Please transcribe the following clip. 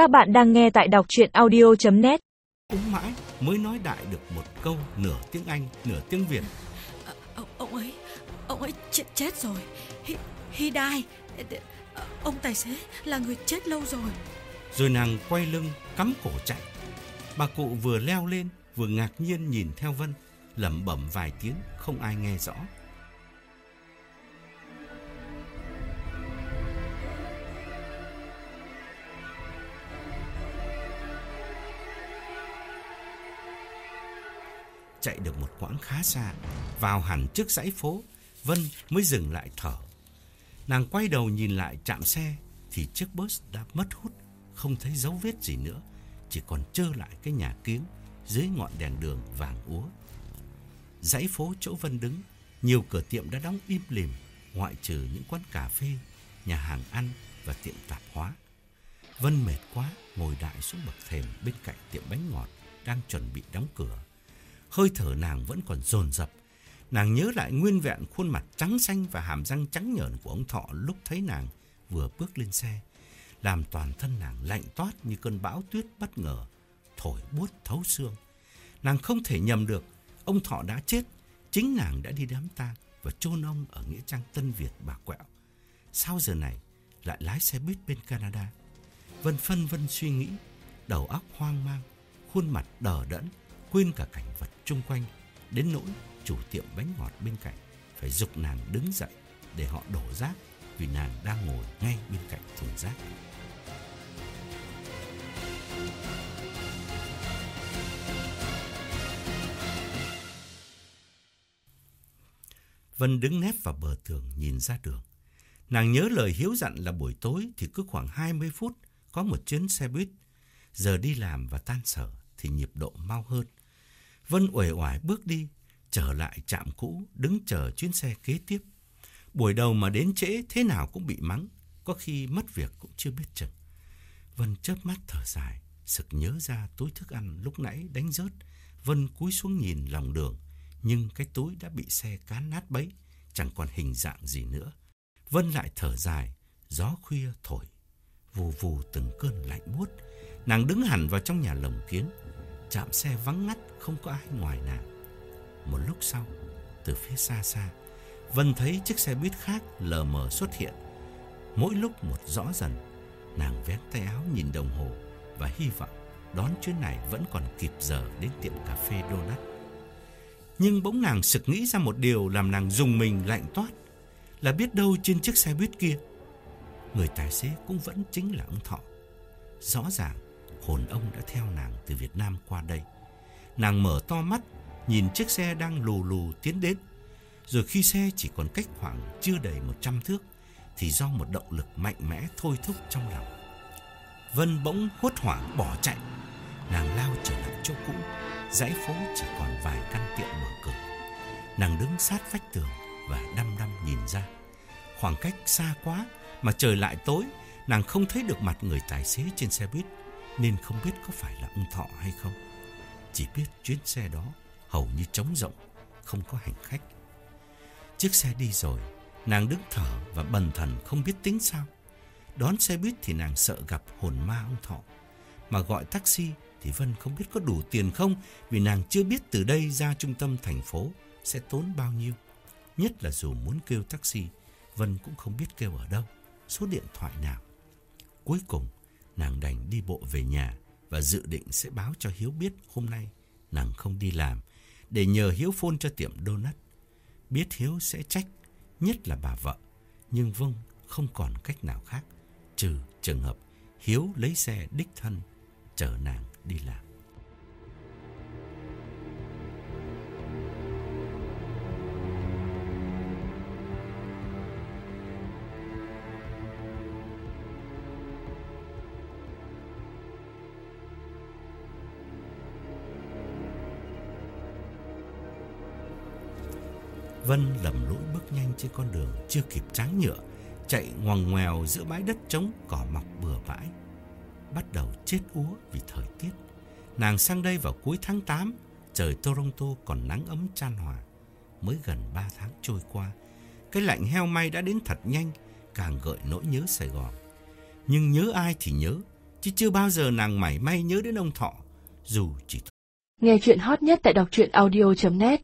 Các bạn đang nghe tại đọc chuyện audio.net Cũng mãi mới nói đại được một câu nửa tiếng Anh, nửa tiếng Việt. Ờ, ông, ông ấy, ông ấy chết chết rồi. He, he died. Ờ, Ông tài xế là người chết lâu rồi. Rồi nàng quay lưng, cắm cổ chạy. Bà cụ vừa leo lên, vừa ngạc nhiên nhìn theo Vân, lẩm bẩm vài tiếng không ai nghe rõ. Chạy được một quãng khá xa, vào hẳn trước dãy phố, Vân mới dừng lại thở. Nàng quay đầu nhìn lại chạm xe thì chiếc bus đã mất hút, không thấy dấu vết gì nữa, chỉ còn trơ lại cái nhà kiếng dưới ngọn đèn đường vàng úa. Dãy phố chỗ Vân đứng, nhiều cửa tiệm đã đóng im lìm, ngoại trừ những quán cà phê, nhà hàng ăn và tiệm tạp hóa. Vân mệt quá, ngồi đại xuống bậc thềm bên cạnh tiệm bánh ngọt đang chuẩn bị đóng cửa. Hơi thở nàng vẫn còn dồn dập. Nàng nhớ lại nguyên vẹn khuôn mặt trắng xanh và hàm răng trắng nhợn của ông Thọ lúc thấy nàng vừa bước lên xe, làm toàn thân nàng lạnh toát như cơn bão tuyết bất ngờ, thổi buốt thấu xương. Nàng không thể nhầm được, ông Thọ đã chết, chính nàng đã đi đám tang và chôn ông ở nghĩa trang Tân Việt bà quẹo. Sao giờ này lại lái xe buýt bên Canada? Vân phân vân suy nghĩ, đầu óc hoang mang, khuôn mặt đờ đẫn, quên cả cảnh vật chung quanh, đến nỗi chủ tiệm bánh ngọt bên cạnh phải dục nàng đứng dậy để họ đổ rác vì nàng đang ngồi ngay bên cạnh thùng rác. Vân đứng nép vào bờ tường nhìn ra đường. Nàng nhớ lời hiếu dặn là buổi tối thì cứ khoảng 20 phút có một chuyến xe buýt. Giờ đi làm và tan sở thì nhịp độ mau hơn. Vân uể oải bước đi, trở lại trạm cũ, đứng chờ chuyến xe kế tiếp. Buổi đầu mà đến trễ thế nào cũng bị mắng, có khi mất việc cũng chưa biết chừng. Vân chớp mắt thở dài, sực nhớ ra túi thức ăn lúc nãy đánh rớt. Vân cúi xuống nhìn lòng đường, nhưng cái túi đã bị xe cán nát bấy, chẳng còn hình dạng gì nữa. Vân lại thở dài, gió khuya thổi, vù vù từng cơn lạnh buốt. Nàng đứng hẳn vào trong nhà lồng kiến chạm xe vắng ngắt không có ai ngoài nàng. Một lúc sau, từ phía xa xa, Vân thấy chiếc xe buýt khác lờ mờ xuất hiện. Mỗi lúc một rõ dần, nàng vén tay áo nhìn đồng hồ và hy vọng đón chuyến này vẫn còn kịp giờ đến tiệm cà phê Donut. Nhưng bỗng nàng sực nghĩ ra một điều làm nàng dùng mình lạnh toát, là biết đâu trên chiếc xe buýt kia, người tài xế cũng vẫn chính là ông Thọ. Rõ ràng, hồn ông đã theo nàng từ Việt Nam qua đây. Nàng mở to mắt, nhìn chiếc xe đang lù lù tiến đến. Rồi khi xe chỉ còn cách khoảng chưa đầy 100 thước, thì do một động lực mạnh mẽ thôi thúc trong lòng. Vân bỗng hốt hoảng bỏ chạy. Nàng lao trở lại chỗ cũ, dãy phố chỉ còn vài căn tiệm mở cửa. Nàng đứng sát vách tường và đăm đăm nhìn ra. Khoảng cách xa quá mà trời lại tối, nàng không thấy được mặt người tài xế trên xe buýt, nên không biết có phải là ông Thọ hay không. Chỉ biết chuyến xe đó hầu như trống rộng, không có hành khách. Chiếc xe đi rồi, nàng đứng thở và bần thần không biết tính sao. Đón xe buýt thì nàng sợ gặp hồn ma ông Thọ. Mà gọi taxi thì Vân không biết có đủ tiền không vì nàng chưa biết từ đây ra trung tâm thành phố sẽ tốn bao nhiêu. Nhất là dù muốn kêu taxi, Vân cũng không biết kêu ở đâu, số điện thoại nào. Cuối cùng, nàng đành đi bộ về nhà và dự định sẽ báo cho Hiếu biết hôm nay nàng không đi làm để nhờ Hiếu phone cho tiệm donut. Biết Hiếu sẽ trách, nhất là bà vợ, nhưng vâng không còn cách nào khác trừ trường hợp Hiếu lấy xe đích thân chở nàng đi làm. Vân lầm lũi bước nhanh trên con đường chưa kịp tráng nhựa, chạy ngoằn ngoèo giữa bãi đất trống cỏ mọc bừa bãi. Bắt đầu chết úa vì thời tiết. Nàng sang đây vào cuối tháng 8, trời Toronto còn nắng ấm chan hòa. Mới gần 3 tháng trôi qua, cái lạnh heo may đã đến thật nhanh, càng gợi nỗi nhớ Sài Gòn. Nhưng nhớ ai thì nhớ, chứ chưa bao giờ nàng mảy may nhớ đến ông Thọ, dù chỉ Nghe chuyện hot nhất tại đọc truyện audio.net